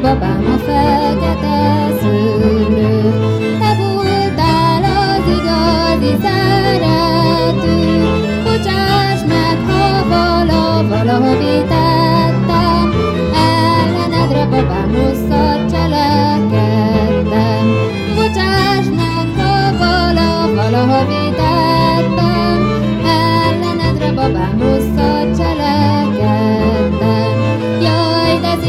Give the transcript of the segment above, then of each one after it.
babám a fekete szőlő. Te voltál az igazi szerető, bocsáss meg, ha vala, valaha vétettem, ellenedre babám rosszat cselekedtem. Bocsáss meg, ha vala, valaha vétettem, ellenedre babám rosszat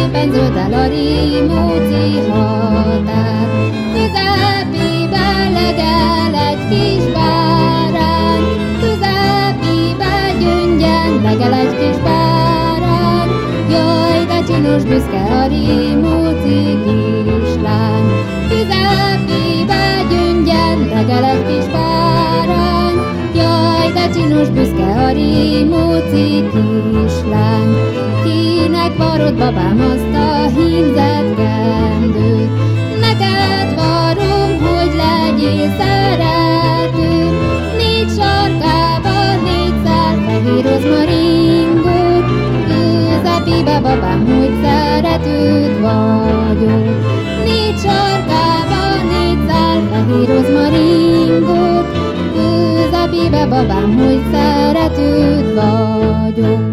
Zöld el a rímóci határ, közepében legel egy kis bárány, közepében gyöngyen legel egy kis bárány. Jaj, de csinos büszke a rímóci kislány, közepében gyöngyen legel egy kis bárány. Jaj, de csinos büszke a rímóci kislány, kinek varod babám azt a hímzett kendőt. Neked varom, hogy legyél szerető, négy sarkában négyszer fehér rozmaringót, közepébe babám, hogy szeretőd vagyok. Négy sarkában négyszer fehér rozmaringót, közepébe babám, hogy szeretőd vagyok.